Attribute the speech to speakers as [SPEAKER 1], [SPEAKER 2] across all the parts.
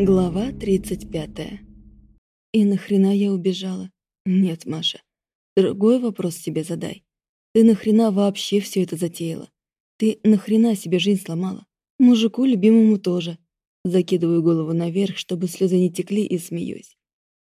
[SPEAKER 1] Глава 35. И нахрена я убежала? Нет, Маша. Другой вопрос себе задай. Ты нахрена вообще все это затеяла? Ты нахрена себе жизнь сломала? Мужику любимому тоже. Закидываю голову наверх, чтобы слезы не текли, и смеюсь.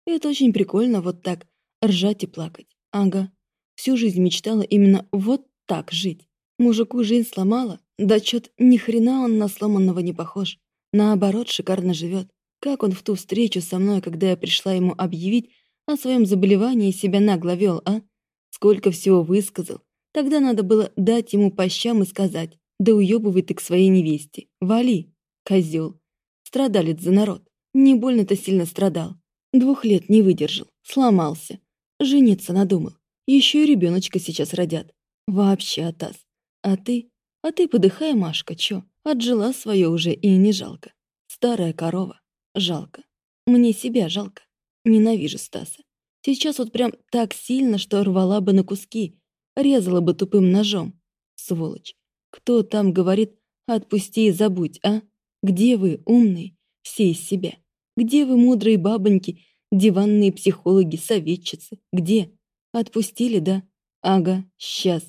[SPEAKER 1] Это очень прикольно вот так ржать и плакать. Ага. Всю жизнь мечтала именно вот так жить. Мужику жизнь сломала? Да чё-то ни хрена он на сломанного не похож. Наоборот, шикарно живет. Как он в ту встречу со мной, когда я пришла ему объявить о своем заболевании, себя нагло вел, а? Сколько всего высказал. Тогда надо было дать ему по щам и сказать, да уёбывай ты к своей невесте. Вали, козёл. Страдалец за народ. Не больно-то сильно страдал. Двух лет не выдержал, сломался. Жениться надумал. Еще и ребеночка сейчас родят. Вообще, Атас. А ты? А ты подыхай, Машка, чё? Отжила свое уже и не жалко. Старая корова. Жалко. Мне себя жалко. Ненавижу Стаса. Сейчас вот прям так сильно, что рвала бы на куски, резала бы тупым ножом. Сволочь. Кто там говорит «отпусти и забудь», а? Где вы, умные, все из себя? Где вы, мудрые бабоньки, диванные психологи, советчицы? Где? Отпустили, да? Ага, сейчас.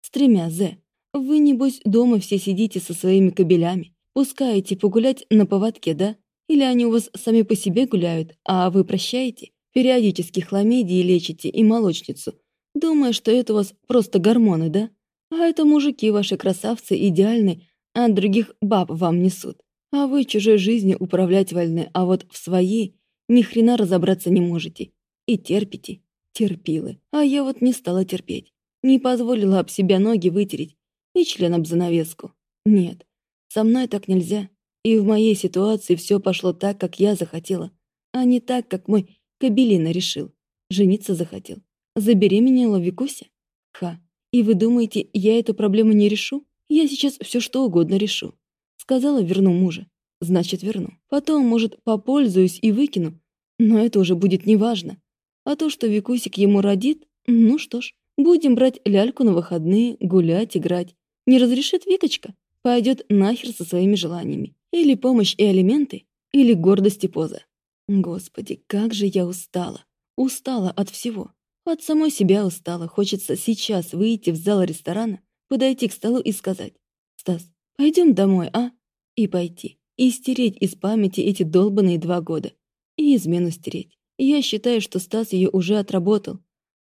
[SPEAKER 1] С тремя «З». Вы, небось, дома все сидите со своими кабелями, пускаете погулять на поводке, да? Или они у вас сами по себе гуляют, а вы прощаете? Периодически хламидии лечите и молочницу, думая, что это у вас просто гормоны, да? А это мужики ваши красавцы идеальны, а других баб вам несут. А вы чужой жизнью управлять вольны, а вот в своей ни хрена разобраться не можете. И терпите. Терпилы. А я вот не стала терпеть. Не позволила об себя ноги вытереть и член об занавеску. Нет, со мной так нельзя. И в моей ситуации все пошло так, как я захотела, а не так, как мой Кабелина решил. Жениться захотел. Забеременела Викуся? Ха. И вы думаете, я эту проблему не решу? Я сейчас все что угодно решу. Сказала, верну мужа. Значит, верну. Потом, может, попользуюсь и выкину. Но это уже будет неважно. А то, что Викусик ему родит, ну что ж, будем брать ляльку на выходные, гулять, играть. Не разрешит Викочка? Пойдет нахер со своими желаниями. Или помощь и алименты, или гордость и поза. Господи, как же я устала. Устала от всего. От самой себя устала. Хочется сейчас выйти в зал ресторана, подойти к столу и сказать «Стас, пойдем домой, а?» И пойти. И стереть из памяти эти долбанные два года. И измену стереть. Я считаю, что Стас ее уже отработал.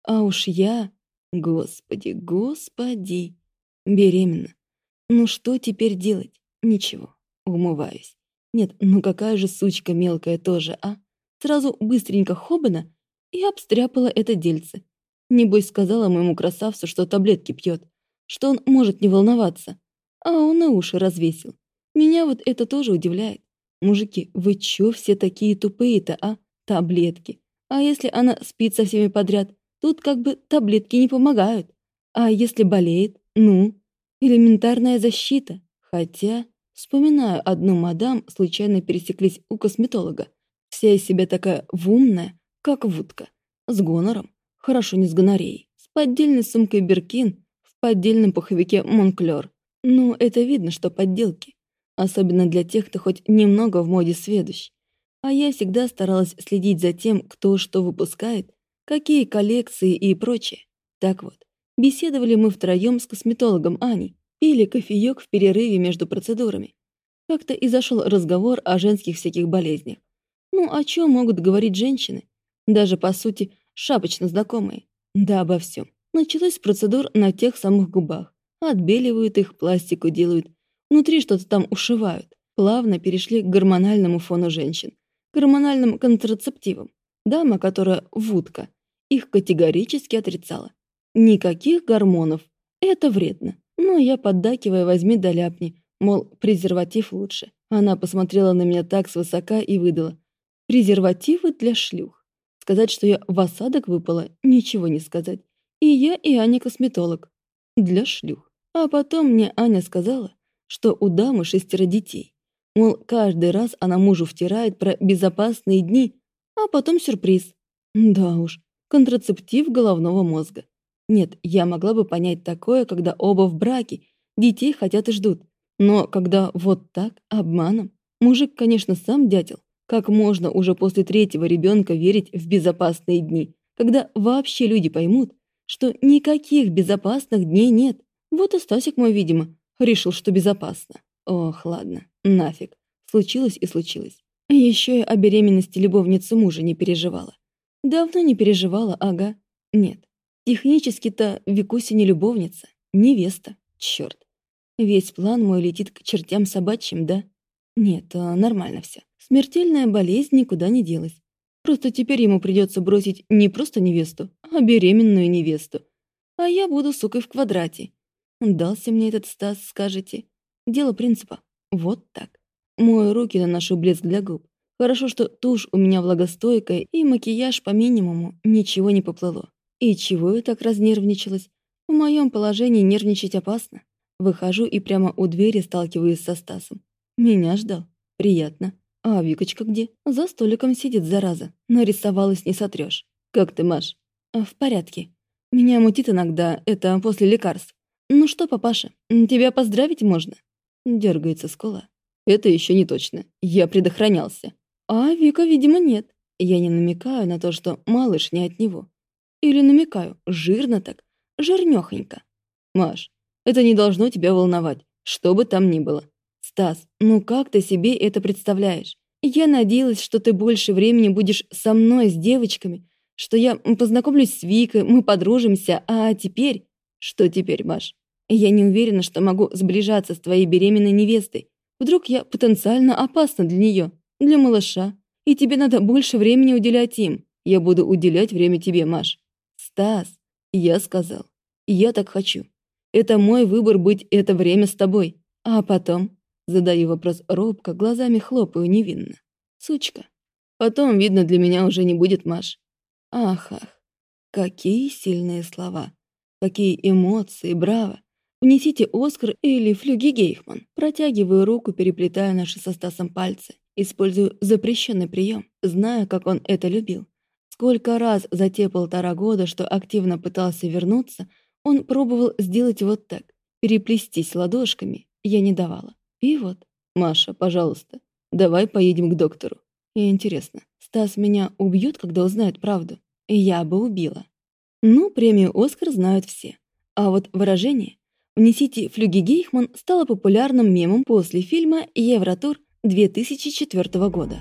[SPEAKER 1] А уж я... Господи, господи. Беременна. Ну что теперь делать? Ничего. Умываюсь. Нет, ну какая же сучка мелкая тоже, а? Сразу быстренько хобана и обстряпала это дельце. Небось сказала моему красавцу, что таблетки пьет, что он может не волноваться. А он на уши развесил. Меня вот это тоже удивляет. Мужики, вы чё все такие тупые-то, а? Таблетки. А если она спит со всеми подряд, тут как бы таблетки не помогают. А если болеет, ну, элементарная защита. Хотя... Вспоминаю, одну мадам случайно пересеклись у косметолога. Вся из себя такая вумная, как вудка. С гонором. Хорошо не с гонореей. С поддельной сумкой Беркин в поддельном пуховике Монклер. Ну, это видно, что подделки. Особенно для тех, кто хоть немного в моде сведущ. А я всегда старалась следить за тем, кто что выпускает, какие коллекции и прочее. Так вот, беседовали мы втроем с косметологом Аней. Пили кофеек в перерыве между процедурами. Как-то и зашел разговор о женских всяких болезнях. Ну, о чем могут говорить женщины? Даже, по сути, шапочно знакомые. Да обо всем. Началось с процедур на тех самых губах. Отбеливают их, пластику делают. Внутри что-то там ушивают. Плавно перешли к гормональному фону женщин. Гормональным контрацептивам. Дама, которая вудка, их категорически отрицала. Никаких гормонов. Это вредно. Но я, поддакивая, возьми да ляпни, мол, презерватив лучше. Она посмотрела на меня так свысока и выдала. Презервативы для шлюх. Сказать, что я в осадок выпала, ничего не сказать. И я, и Аня косметолог. Для шлюх. А потом мне Аня сказала, что у дамы шестеро детей. Мол, каждый раз она мужу втирает про безопасные дни, а потом сюрприз. Да уж, контрацептив головного мозга. Нет, я могла бы понять такое, когда оба в браке, детей хотят и ждут. Но когда вот так, обманом, мужик, конечно, сам дятел, Как можно уже после третьего ребенка верить в безопасные дни, когда вообще люди поймут, что никаких безопасных дней нет? Вот и Стасик мой, видимо, решил, что безопасно. Ох, ладно, нафиг. Случилось и случилось. Еще и о беременности любовницы мужа не переживала. Давно не переживала, ага. Нет, технически-то Викуся не любовница, невеста. Черт. Весь план мой летит к чертям собачьим, да? Нет, а нормально все. Смертельная болезнь никуда не делась. Просто теперь ему придется бросить не просто невесту, а беременную невесту. А я буду сукой в квадрате. Дался мне этот Стас, скажете. Дело принципа. Вот так. Мою руки наношу блеск для губ. Хорошо, что тушь у меня влагостойкая, и макияж по минимуму, ничего не поплыло. И чего я так разнервничалась? В моем положении нервничать опасно. Выхожу и прямо у двери сталкиваюсь со Стасом. Меня ждал. Приятно. А Викочка где? За столиком сидит, зараза. Нарисовалась не сотрешь. Как ты, Маш? «А, в порядке. Меня мутит иногда, это после лекарств. Ну что, папаша, тебя поздравить можно? Дергается скула. Это еще не точно. Я предохранялся. А Вика, видимо, нет. Я не намекаю на то, что малыш не от него. Или намекаю, жирно так, жирнёхонько. Маш, это не должно тебя волновать, что бы там ни было. Стас, ну как ты себе это представляешь? Я надеялась, что ты больше времени будешь со мной, с девочками, что я познакомлюсь с Викой, мы подружимся, а теперь... Что теперь, Маш? Я не уверена, что могу сближаться с твоей беременной невестой. Вдруг я потенциально опасна для нее, для малыша. И тебе надо больше времени уделять им. Я буду уделять время тебе, Маш. Стас, я сказал. Я так хочу. Это мой выбор быть это время с тобой. А потом Задаю вопрос робко, глазами хлопаю невинно. Сучка. Потом, видно, для меня уже не будет Маш. Ах, ах. Какие сильные слова. Какие эмоции, браво. Внесите Оскар или Флюги Гейхман. Протягиваю руку, переплетая наши со Стасом пальцы. Использую запрещенный прием, зная, как он это любил. Сколько раз за те полтора года, что активно пытался вернуться, он пробовал сделать вот так. Переплестись ладошками я не давала. И вот, Маша, пожалуйста, давай поедем к доктору. И интересно, Стас меня убьет, когда узнает правду? Я бы убила. Ну, премию «Оскар» знают все. А вот выражение «Внесите флюги Гейхман» стало популярным мемом после фильма «Евротур» 2004 года.